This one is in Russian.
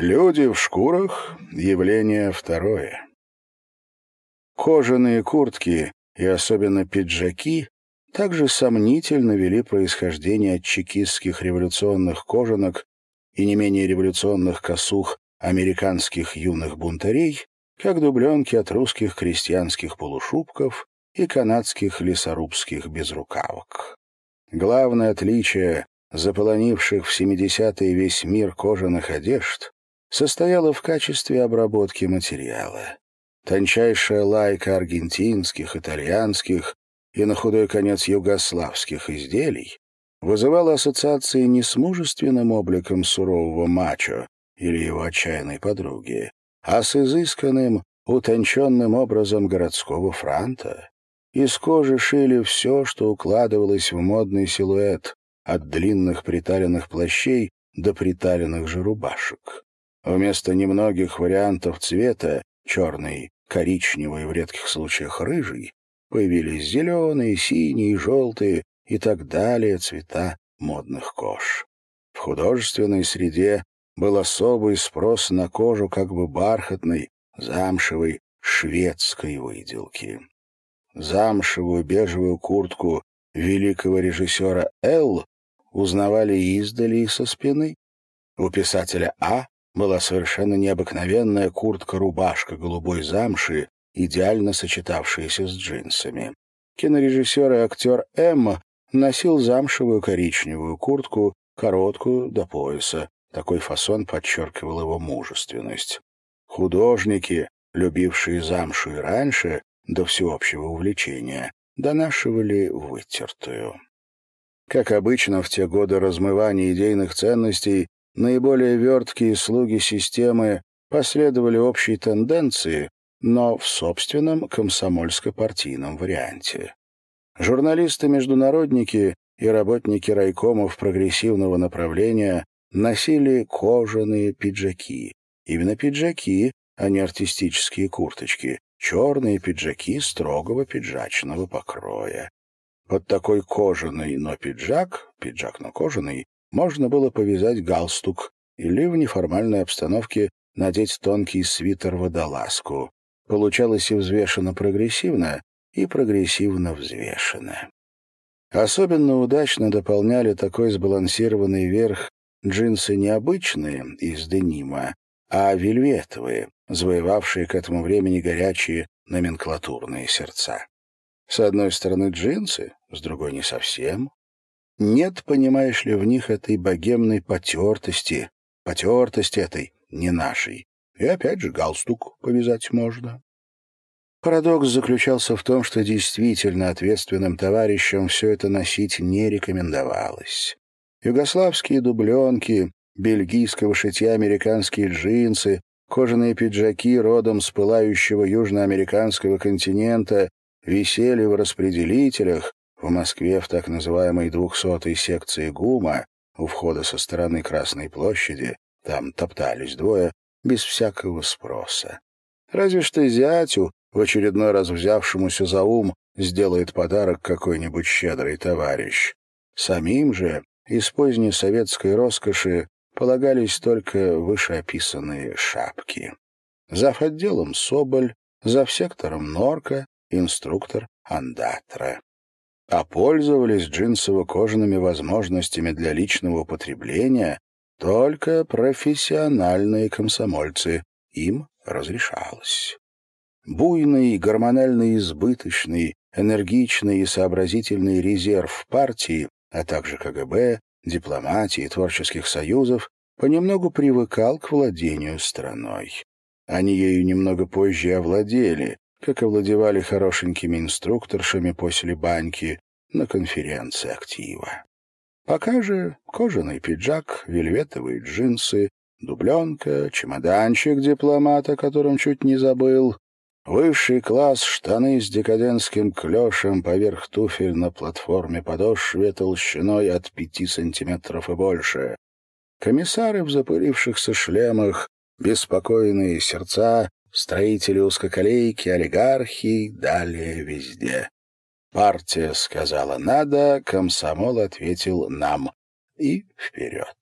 Люди в шкурах — явление второе. Кожаные куртки и особенно пиджаки также сомнительно вели происхождение от чекистских революционных кожанок и не менее революционных косух американских юных бунтарей, как дубленки от русских крестьянских полушубков и канадских лесорубских безрукавок. Главное отличие заполонивших в 70-е весь мир кожаных одежд состояло в качестве обработки материала. Тончайшая лайка аргентинских, итальянских и на худой конец югославских изделий вызывала ассоциации не с мужественным обликом сурового мачо или его отчаянной подруги, а с изысканным, утонченным образом городского франта. Из кожи шили все, что укладывалось в модный силуэт, от длинных приталенных плащей до приталенных же рубашек. Вместо немногих вариантов цвета — черный, коричневый, в редких случаях рыжий — появились зеленые, синие, желтые и так далее цвета модных кож. В художественной среде был особый спрос на кожу как бы бархатной, замшевой, шведской выделки. Замшевую бежевую куртку великого режиссера Л узнавали издали и со спины. У писателя А была совершенно необыкновенная куртка-рубашка голубой замши, идеально сочетавшаяся с джинсами. Кинорежиссер и актер М носил замшевую коричневую куртку, короткую, до пояса. Такой фасон подчеркивал его мужественность. Художники, любившие замшу и раньше, до всеобщего увлечения, донашивали вытертую. Как обычно, в те годы размывания идейных ценностей наиболее верткие слуги системы последовали общей тенденции, но в собственном комсомольско-партийном варианте. Журналисты-международники и работники райкомов прогрессивного направления носили кожаные пиджаки. Именно пиджаки, а не артистические курточки, черные пиджаки строгого пиджачного покроя. Под такой кожаный, но пиджак, пиджак, но кожаный, можно было повязать галстук или в неформальной обстановке надеть тонкий свитер-водолазку. Получалось и взвешенно прогрессивно, и прогрессивно взвешенно. Особенно удачно дополняли такой сбалансированный верх джинсы необычные из денима, а вельветовые, завоевавшие к этому времени горячие номенклатурные сердца. С одной стороны джинсы, с другой не совсем. Нет, понимаешь ли, в них этой богемной потертости, потертости этой не нашей. И опять же галстук повязать можно. Парадокс заключался в том, что действительно ответственным товарищам все это носить не рекомендовалось. Югославские дубленки, бельгийского шитья американские джинсы, кожаные пиджаки родом с пылающего южноамериканского континента висели в распределителях в Москве в так называемой двухсотой секции ГУМа у входа со стороны Красной площади, там топтались двое, без всякого спроса. Разве что зятю, в очередной раз взявшемуся за ум, сделает подарок какой-нибудь щедрый товарищ. Самим же из поздней советской роскоши полагались только вышеописанные шапки. Зав. отделом Соболь, зав. сектором Норка, инструктор Андатра. А пользовались джинсово-кожаными возможностями для личного употребления только профессиональные комсомольцы. Им разрешалось. Буйный, гормонально избыточный, энергичный и сообразительный резерв партии, а также КГБ, дипломатии и творческих союзов понемногу привыкал к владению страной. Они ею немного позже овладели, как овладевали хорошенькими инструкторшами после баньки на конференции актива. Пока же кожаный пиджак, вельветовые джинсы, дубленка, чемоданчик дипломата, которым чуть не забыл, высший класс штаны с декадентским клешем поверх туфель на платформе подошве толщиной от пяти сантиметров и больше, комиссары в запылившихся шлемах, беспокойные сердца, Строители узкоколейки, олигархи, далее везде. Партия сказала «надо», комсомол ответил «нам». И вперед.